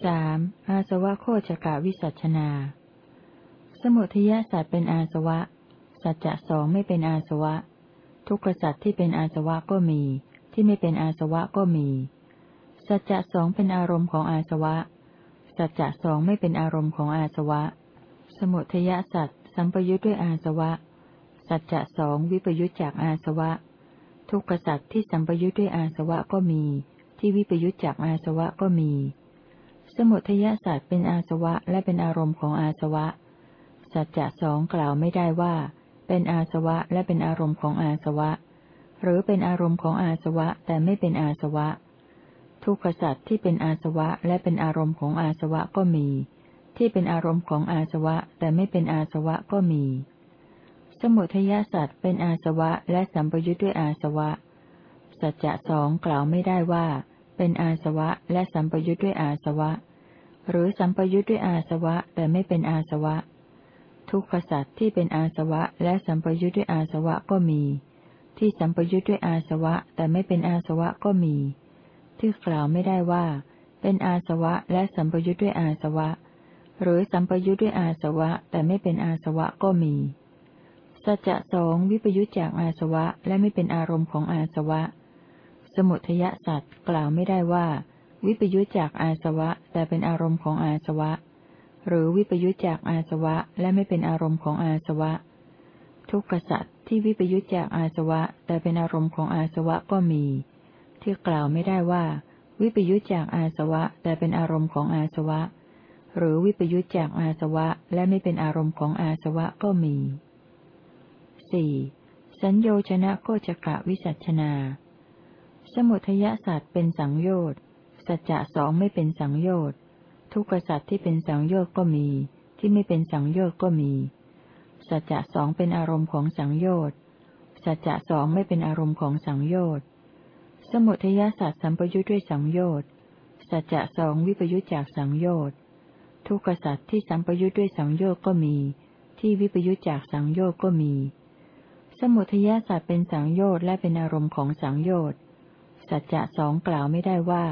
สามอาสวะโคจกาวิสัชนา สมุทยสัตว์เป็นอาสวะ สัจจะสองไม่เป็นอาสวะ ทุกขสัจที่เป็นอาสวะก็มี ที่ไม่เป็นอาสวะก็มี สัจจะสองเป็นอารมณ์ของอาสวะ สัจจะสองไม่เป็นอารมณ์ของอาสวะ สมุทยสัจสัมปยุทธ์ด้วยอาสวะ สัจจะสองวิปยุทธจากอาสวะ ทุกขสัจที่สัมปยุทธ์ด้วยอาสวะก็มี ที่วิปยุทธจากอาสวะก็มี สมุทยาสัจเป็นอาสวะและเป็นอารมณ์ของอาสวะ สัจจะสองกล่าวไม่ได้ว่า เป็นอาสวะและเป็นอารมณ์ของอาสวะ หรือเป็นอารมณ์ของอาสวะแต่ไม่เป็นอาสวะ ทุกขสัตว์ที่เป็นอาสวะและเป็นอารมณ์ของอาสวะก็มี ที่เป็นอารมณ์ของอาสวะแต่ไม่เป็นอาสวะก็มี สมุทัยสัตว์เป็นอาสวะและสัมปยุทธ์ด้วยอาสวะ สัจจะสองกล่าวไม่ได้ว่า เป็นอาสวะและสัมปยุทธ์ด้วยอาสวะ หรือสัมปยุทธ์ด้วยอาสวะแต่ไม่เป็นอาสวะ ทุกขสัตว์ที่เป็นอาสวะและสัมปยุทธ์ด้วยอาสวะก็มี ที่สัมปยุทธ์ด้วยอาสวะแต่ไม่เป็นอาสวะก็มี ที่กล่าวไม่ได้ว่า เป็นอาสวะและสัมปยุทธ์ด้วยอาสวะ หรือสัมปยุทธ์ด้วยอาสวะแต่ไม่เป็นอาสวะก็มีสัจจะสองวิปยุทธจากอาสวะและไม่เป็นอารมณ์ของอาสวะ สมุทยสัตว์กล่าวไม่ได้ว่า วิปยุทธจากอาสวะ แต่เป็นอารมณ์ของอาสวะ หรือวิปยุจจากอาสวะ และไม่เป็นอารมณ์ของอาสวะ ทุกขสัตว์ที่วิปยุจจากอาสวะ แต่เป็นอารมณ์ของอาสวะก็มี ที่กล่าวไม่ได้ว่า วิปยุจจากอาสวะ แต่เป็นอารมณ์ของอาสวะ หรือวิปยุจจากอาสวะ และไม่เป็นอารมณ์ของอาสวะก็มีสี่สัญโยชนะโคจกะวิสัชนา สมุทยศาสตว์เป็นสังโยชน์ สัจจะสองไม่เป็นสังโยชน์ ทุกขสัตว์ที่เป็นสังโยชน์ก็มี ที่ไม่เป็นสังโยชน์ก็มี สัจจะสองเป็นอารมณ์ของสังโยชน์ สัจจะสองไม่เป็นอารมณ์ของสังโยชน์ สมุทัยสัตว์สัมปยุทธ์ด้วยสังโยชน์ สัจจะสองวิปยุทธจากสังโยชน์ ทุกขสัตว์ที่สัมปยุทธ์ด้วยสังโยชน์ก็มี ที่วิปยุทธจากสังโยชน์ก็มี สมุทัยสัตว์เป็นสังโยชน์และเป็นอารมณ์ของสังโยชน์ สัจจะสองกล่าวไม่ได้ว่า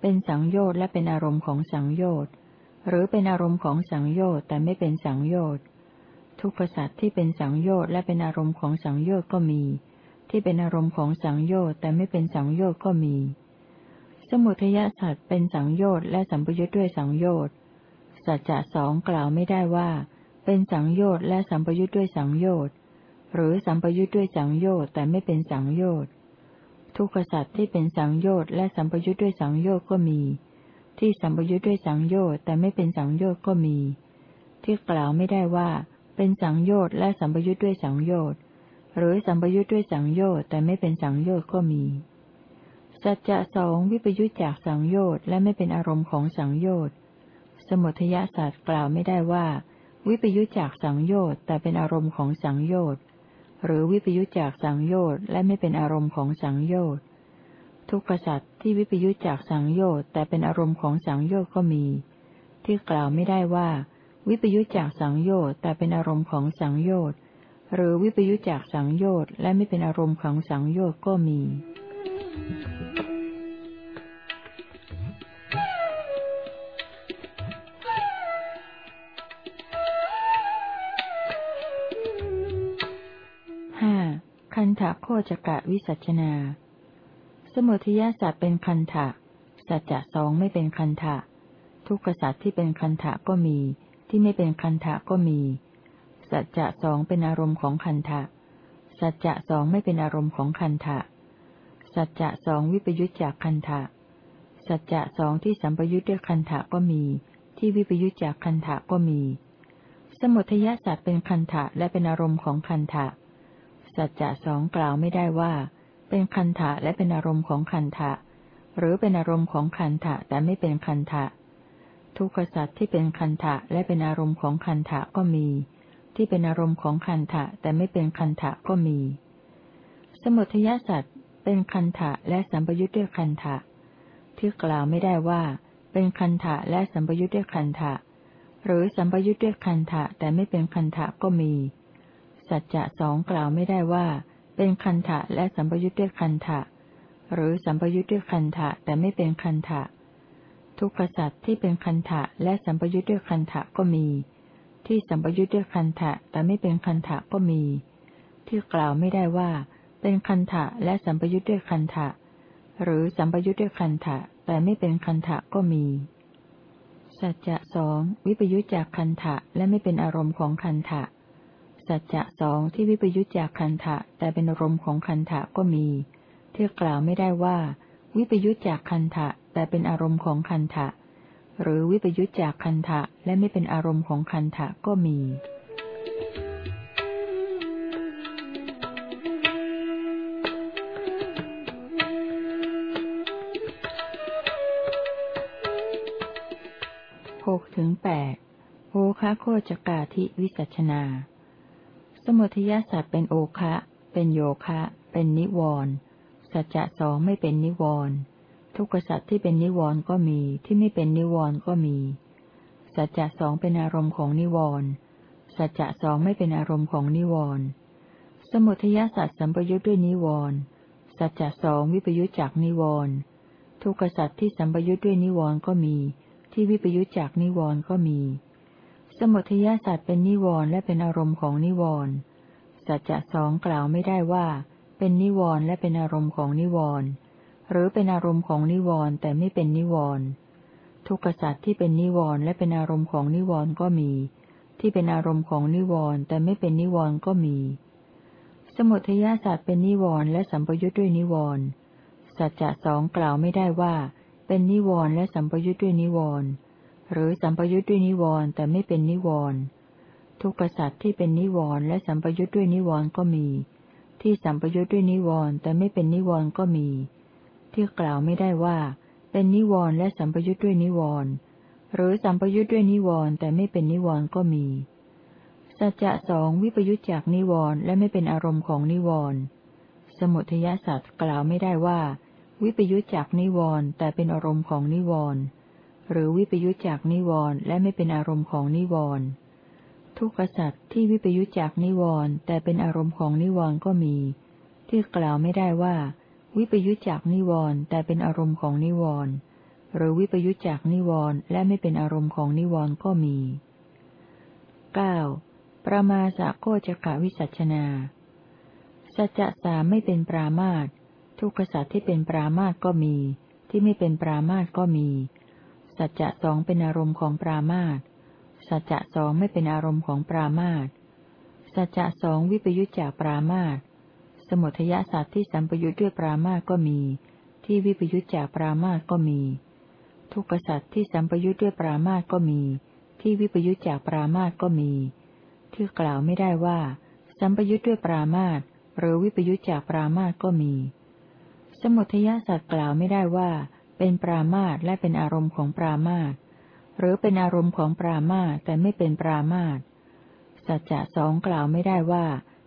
เป็นสังโยชน์และเป็นอารมณ์ของสังโยชน์ หรือเป็นอารมณ์ของสังโยชน์แต่ไม่เป็นสังโยชน์ทุกขสัตว์ที่เป็นสังโยชน์และเป็นอารมณ์ของสังโยชน์ก็มี ที่เป็นอารมณ์ของสังโยชน์แต่ไม่เป็นสังโยชน์ก็มี สมุทัยสัตว์เป็นสังโยชน์และสัมปยุทธ์ด้วยสังโยชน์สัจจะสองกล่าวไม่ได้ว่า เป็นสังโยชน์และสัมปยุทธ์ด้วยสังโยชน์หรือสัมปยุทธ์ด้วยสังโยชน์แต่ไม่เป็นสังโยชน์ ทุกขสัตว์ที่เป็นสังโยชน์และสัมปยุทธ์ด้วยสังโยชน์ก็มี ที่สัมปยุทธ์ด้วยสังโยชน์แต่ไม่เป็นสังโยชน์ก็มี ที่กล่าวไม่ได้ว่า เป็นสังโยชน์และสัมปยุทธ์ด้วยสังโยชน์หรือสัมปยุทธ์ด้วยสังโยชน์แต่ไม่เป็นสังโยชน์ก็มี สัจจะสองวิปยุทธจากสังโยชน์และไม่เป็นอารมณ์ของสังโยชน์สมุทยศาสตร์กล่าวไม่ได้ว่า วิปยุทธจากสังโยชน์แต่เป็นอารมณ์ของสังโยชน์ หรือวิปยุจจากสังโยชน์และไม่เป็นอารมณ์ของสังโยชน์ทุกขสัตว์ที่วิปยุจจากสังโยชน์แต่เป็นอารมณ์ของสังโยชน์ก็มี ที่กล่าวไม่ได้ว่า วิปยุจจากสังโยชน์แต่เป็นอารมณ์ของสังโยชน์หรือวิปยุจจากสังโยชน์และไม่เป็นอารมณ์ของสังโยชน์ก็มีห้า คันถะโคจกะวิสัชนา สมุทยาสัตว์เป็นคันถะ สัจจะสองไม่เป็นคันถะ ทุกขสัตว์ที่เป็นคันถะก็มี ที่ไม่เป็นคันถะก็มี สัจจะสองเป็นอารมณ์ของคันทะสัจจะสองไม่เป็นอารมณ์ของคันทะสัจจะสองวิปยุจจากคันทะสัจจะสองที่สัมปยุจด้วยคันทะก็มี ที่วิปยุจจากคันทะก็มี สมุทยาสัตว์เป็นคันทะและเป็นอารมณ์ของคันทะ สัจจะสองกล่าวไม่ได้ว่า เป็นคันทะและเป็นอารมณ์ของคันทะหรือเป็นอารมณ์ของคันทะแต่ไม่เป็นคันทะทุกขสัตว์ที่เป็นคันทะและเป็นอารมณ์ของคันทะก็มี ที่เป็นอารมณ์ของคันทะแต่ไม่เป็นคันทะก็มี สมุทยสัตว์เป็นคันทะและสัมปยุทธ์ด้วยคันทะที่กล่าวไม่ได้ว่า เป็นคันทะและสัมปยุทธ์ด้วยคันทะหรือสัมปยุทธ์ด้วยคันทะแต่ไม่เป็นคันทะก็มี สัจจะสองกล่าวไม่ได้ว่า เป็นคันทะและสัมปยุทธ์ด้วยคันทะหรือสัมปยุทธ์ด้วยคันทะแต่ไม่เป็นคันทะทุกขสัตว์ที่เป็นคันทะและสัมปยุทธ์ด้วยคันทะก็มี ที่สัมปยุทธ์ด้วยคันทะแต่ไม่เป็นคันทะก็มี ที่กล่าวไม่ได้ว่า เป็นคันทะและสัมปยุทธ์ด้วยคันทะหรือสัมปยุทธ์ด้วยคันทะแต่ไม่เป็นคันทะก็มี สัจจะสองวิปยุทธจากคันทะและไม่เป็นอารมณ์ของคันทะ สัจจะสองที่วิปยุทธจากคันทะแต่เป็นอารมณ์ของคันทะก็มี ที่กล่าวไม่ได้ว่า วิปยุทธจากคันทะแต่เป็นอารมณ์ของคันทะหรือวิปยุจจากคันทะและไม่เป็นอารมณ์ของคันทะก็มีหกถึงแปดโอคะโคจกาธิวิสัชนา สมุทยสัตว์เป็นโอคะ เป็นโยคะ เป็นนิวรณ์สัจจะสองไม่เป็นนิวรณ์ทุกขสัตว์ที่เป็นนิวรณ์ก็มีที่ไม่เป็นนิวรณ์ก็มี สัจจะสองเป็นอารมณ์ของนิวรณ์สัจจะสองไม่เป็นอารมณ์ของนิวรณ์สมุทยสัตว์สัมปยุทธ์ด้วยนิวรณ์สัจจะสองวิปยุทธจากนิวรณ์ทุกขสัตว์ที่สัมปยุทธ์ด้วยนิวรณ์ก็มี ที่วิปยุทธจากนิวรณ์ก็มี สมุทยสัตว์เป็นนิวรณ์และเป็นอารมณ์ของนิวรณ์สัจจะสองกล่าวไม่ได้ว่า เป็นนิวรณ์และเป็นอารมณ์ของนิวรณ์หรือเป็นอารมณ์ของนิวรณ์แต่ไม่เป็นนิวรณ์ทุกขสัตว์ที่เป็นนิวรณ์และเป็นอารมณ์ของนิวรณ์ก็มี ที่เป็นอารมณ์ของนิวรณ์แต่ไม่เป็นนิวรณ์ก็มี สมุทัยสัตว์เป็นนิวรณ์และสัมปยุทธ์ด้วยนิวรณ์สัจจะสองกล่าวไม่ได้ว่า เป็นนิวรณ์และสัมปยุทธ์ด้วยนิวรณ์ หรือสัมปยุทธ์ด้วยนิวรณ์แต่ไม่เป็นนิวรณ์ทุกขสัตว์ที่เป็นนิวรณ์และสัมปยุทธ์ด้วยนิวรณ์ก็มี ที่สัมปยุทธ์ด้วยนิวรณ์แต่ไม่เป็นนิวรณ์ก็มี ที่กล่าวไม่ได้ว่า เป็นนิวรณ์และสัมปยุทธ์ด้วยนิวรณ์หรือสัมปยุทธ์ด้วยนิวรณ์แต่ไม่เป็นนิวรณ์ก็มี สัจจะสองวิปยุทธจากนิวรณ์และไม่เป็นอารมณ์ของนิวรณ์สมุทยสัตว์กล่าวไม่ได้ว่า วิปยุทธจากนิวรณ์แต่เป็นอารมณ์ของนิวรณ์ หรือวิปยุทธจากนิวรณ์และไม่เป็นอารมณ์ของนิวรณ์ทุกขสัตว์ที่วิปยุทธจากนิวรณ์แต่เป็นอารมณ์ของนิวรณ์ก็มี ที่กล่าวไม่ได้ว่า วิปยุจจากนิวรณ์แต่เป็นอารมณ์ของนิวรณ์หรือวิปยุจจากนิวรณ์และไม่เป็นอารมณ์ของนิวรณ์ก็มีเก้าประมาสะโคจกะวิสัชนา สัจจะสามไม่เป็นปรามาตทุกขสัตว์ที่เป็นปรามาตก็มี ที่ไม่เป็นปรามาตก็มี สัจจะสองเป็นอารมณ์ของปรามาตสัจจะสองไม่เป็นอารมณ์ของปรามาตสัจจะสองวิปยุจจากปรามาตสมุทยสัตว์ที่สัมปยุทธ์ด้วยปรามาก็มี ที่วิปยุทธจากปรามาก็มี ทุกขสัตว์ที่สัมปยุทธ์ด้วยปรามาก็มี ที่วิปยุทธจากปรามาก็มี ที่กล่าวไม่ได้ว่า สัมปยุทธ์ด้วยปรามาหรือวิปยุจจากปรามาตก็มี สมุทยสัตว์กล่าวไม่ได้ว่า เป็นปรามาตและเป็นอารมณ์ของปรามาตหรือเป็นอารมณ์ของปรามาตแต่ไม่เป็นปรามาตสัจจะสองกล่าวไม่ได้ว่า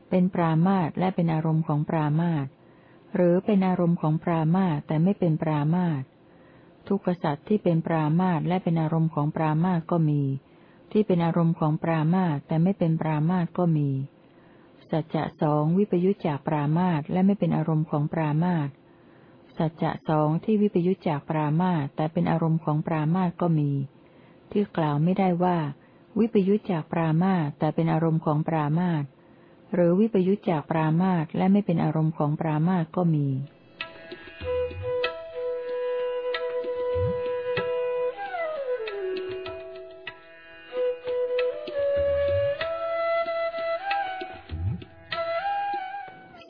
เป็นปรามาตและเป็นอารมณ์ของปรามาตหรือเป็นอารมณ์ของปรามาตแต่ไม่เป็นปรามาตทุกขสัตว์ที่เป็นปรามาตและเป็นอารมณ์ของปรามาตก็มี ที่เป็นอารมณ์ของปรามาตแต่ไม่เป็นปรามาตก็มีสัจจะสองวิปยุจจากปรามาตและไม่เป็นอารมณ์ของปรามาต สัจจะสองที่วิปยุจจากปรามาตแต่เป็นอารมณ์ของปรามาตก็มี ที่กล่าวไม่ได้ว่า วิปยุจจากปรามาตแต่เป็นอารมณ์ของปรามาตหรือวิปยุจจากปรามาตและไม่เป็นอารมณ์ของปรามาตก็มี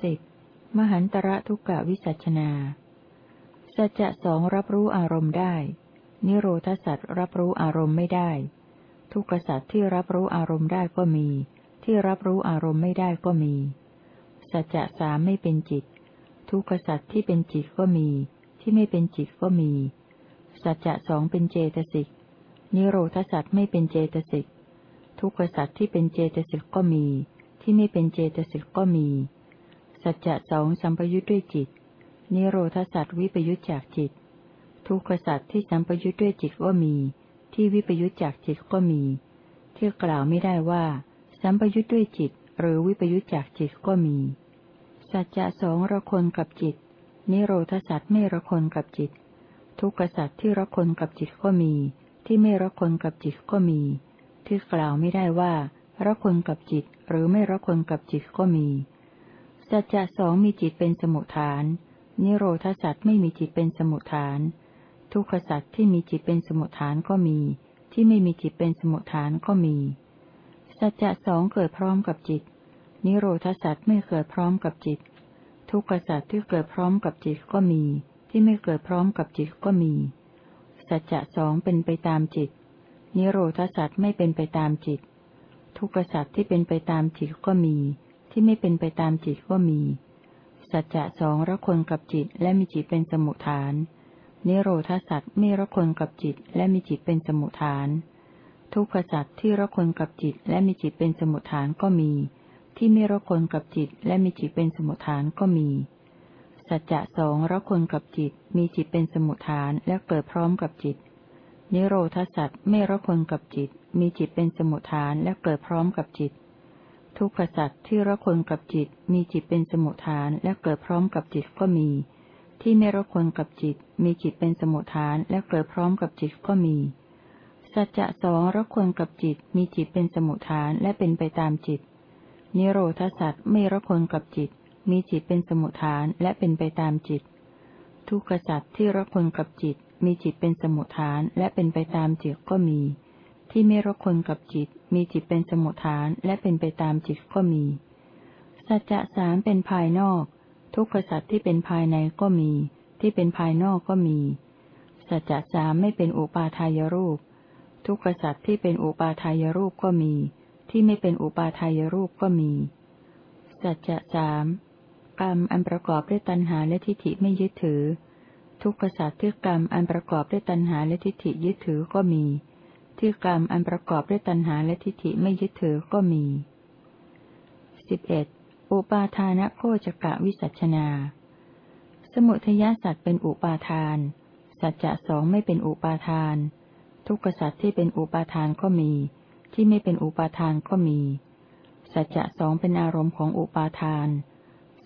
สิบมหันตระทุกกะวิสัชนา สัจจะสองรับรู้อารมณ์ได้ นิโรธสัตว์รับรู้อารมณ์ไม่ได้ ทุกขสัตว์ที่รับรู้อารมณ์ได้ก็มี ที่รับรู้อารมณ์ไม่ได้ก็มี สัจจะสามไม่เป็นจิต ทุกขสัตว์ที่เป็นจิตก็มี ที่ไม่เป็นจิตก็มี สัจจะสองเป็นเจตสิก นิโรธสัตว์ไม่เป็นเจตสิก ทุกขสัตว์ที่เป็นเจตสิกก็มี ที่ไม่เป็นเจตสิกก็มี สัจจะสองสัมปยุทธ์ด้วยจิต นิโรธสัตว์วิปยุทธจากจิต ทุกขสัตว์ที่สัมปยุทธ์ด้วยจิตก็มี ที่วิปยุทธจากจิตก็มี ที่กล่าวไม่ได้ว่า สัมปยุทธ์ด้วยจิต หรือวิปยุทธจากจิตก็มี สัจจะสองระคนกับจิต นิโรธสัตว์ไม่ระคนกับจิต ทุกขสัตว์ที่ระคนกับจิตก็มี ที่ไม่ระคนกับจิตก็มี ที่กล่าวไม่ได้ว่าระคนกับจิต หรือไม่ระคนกับจิตก็มีสัจจะสองมีจิตเป็นสมุทฐาน นิโรธสัตว์ไม่มีจิตเป็นสมุทฐาน ทุกขสัตว์ที่มีจิตเป็นสมุทฐานก็มี ที่ไม่มีจิตเป็นสมุทฐานก็มี สัจจะสองเกิดพร้อมกับจิต นิโรธสัตว์ไม่เกิดพร้อมกับจิต ทุกขสัตว์ที่เกิดพร้อมกับจิตก็มี ที่ไม่เกิดพร้อมกับจิตก็มี สัจจะสองเป็นไปตามจิต นิโรธสัตว์ไม่เป็นไปตามจิต ทุกขสัตว์ที่เป็นไปตามจิตก็มี ที่ไม่เป็นไปตามจิตก็มี สัจจะสองระคนกับจิตและมีจิตเป็นสมุทฐาน นิโรธาสัตว์ไม่ระคนกับจิตและมีจิตเป็นสมุทฐาน ทุกขสัตว์ที่ระคนกับจิตและมีจิตเป็นสมุทฐานก็มี ที่ไม่ระคนกับจิตและมีจิตเป็นสมุทฐานก็มี สัจจะสองระคนกับจิต มีจิตเป็นสมุทฐานและเกิดพร้อมกับจิต นิโรธาสัตว์ไม่ระคนกับจิต มีจิตเป็นสมุทฐานและเกิดพร้อมกับจิต ทุกขสัตว์ที่ระคนกับจิตมีจิตเป็นสมุทฐานและเกิดพร้อมกับจิตก็มี ที่ไม่ระคนกับจิต มีจิตเป็นสมุทฐานและเกิดพร้อมกับจิตก็มี สัจจะสองระคนกับจิต มีจิตเป็นสมุทฐานและเป็นไปตามจิต นิโรธสัตว์ไม่ระคนกับจิต มีจิตเป็นสมุทฐานและเป็นไปตามจิต ทุกขสัตว์ที่ระคนกับจิต มีจิตเป็นสมุทฐานและเป็นไปตามจิตก็มี ที่ไม่รคนกับจิต มีจิตเป็นสมุทฐานและเป็นไปตามจิตก็มี สัจจะสามเป็นภายนอก ทุกขสัจที่เป็นภายในก็มี ที่เป็นภายนอกก็มี สัจจะสามไม่เป็นอุปาทายรูป ทุกขสัจที่เป็นอุปาทายรูปก็มี ที่ไม่เป็นอุปาทายรูปก็มี สัจจะสามกรรมอันประกอบด้วยตัณหาและทิฏฐิไม่ยึดถือ ทุกขสัจที่กรรมอันประกอบด้วยตัณหาและทิฏฐิยึดถือก็มี ที่กรรมอันประกอบด้วยตัณหาและทิฏฐิไม่ยึดถือก็มีสิบเอ็ดอุปาทานโคจกะวิสัชนา สมุทยสัตว์เป็นอุปาทาน สัจจะสองไม่เป็นอุปาทาน ทุกขสัตว์ที่เป็นอุปาทานก็มี ที่ไม่เป็นอุปาทานก็มี สัจจะสองเป็นอารมณ์ของอุปาทาน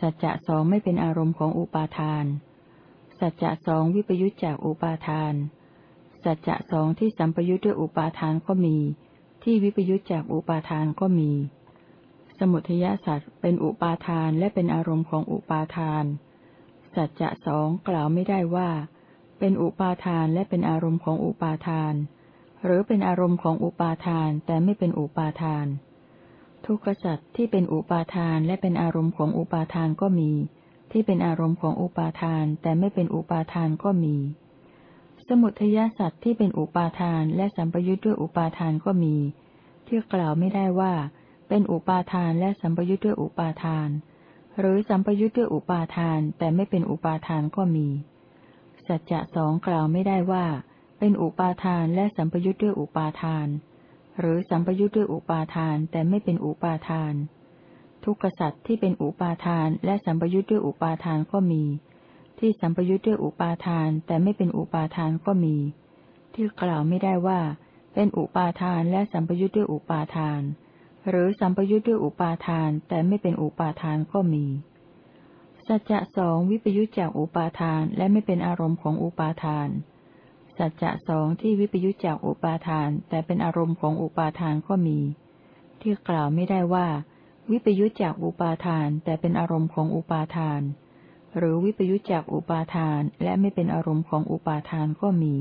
สัจจะสองไม่เป็นอารมณ์ของอุปาทาน สัจจะสองวิปยุจจากอุปาทาน สัจจะสองที่สัมปยุทธ์ด้วยอุปาทานก็มี ที่วิปยุทธจากอุปาทานก็มี สมุทยาสัตว์เป็นอุปาทานและเป็นอารมณ์ของอุปาทาน สัจจะสองกล่าวไม่ได้ว่า เป็นอุปาทานและเป็นอารมณ์ของอุปาทาน หรือเป็นอารมณ์ของอุปาทานแต่ไม่เป็นอุปาทาน ทุกขสัตว์ที่เป็นอุปาทานและเป็นอารมณ์ของอุปาทานก็มี ที่เป็นอารมณ์ของอุปาทานแต่ไม่เป็นอุปาทานก็มี สมุทยาสัตว์ที่เป็นอุปาทานและสัมปยุทธ์ด้วยอุปาทานก็มี ที่กล่าวไม่ได้ว่า เป็นอุปาทานและสัมปยุทธ์ด้วยอุปาทาน หรือสัมปยุทธ์ด้วยอุปาทานแต่ไม่เป็นอุปาทานก็มี สัจจะสองกล่าวไม่ได้ว่า เป็นอุปาทานและสัมปยุทธ์ด้วยอุปาทาน หรือสัมปยุทธ์ด้วยอุปาทานแต่ไม่เป็นอุปาทาน ทุกขสัตว์ที่เป็นอุปาทานและสัมปยุทธ์ด้วยอุปาทานก็มี ที่สัมปยุทธ์ด้วยอุปาทานแต่ไม่เป็นอุปาทานก็มี ที่กล่าวไม่ได้ว่า เป็นอุปาทานและสัมปยุทธ์ด้วยอุปาทาน หรือสัมปยุทธ์ด้วยอุปาทานแต่ไม่เป็นอุปาทานก็มี สัจจะสองวิปยุจจากอุปาทานและไม่เป็นอารมณ์ของอุปาทาน สัจจะสองที่วิปยุจจากอุปาทานแต่เป็นอารมณ์ของอุปาทานก็มี ที่กล่าวไม่ได้ว่า วิปยุจจากอุปาทานแต่เป็นอารมณ์ของอุปาทาน หรือวิปยุจจากอุปาทานและไม่เป็นอารมณ์ของอุปาทานก็มี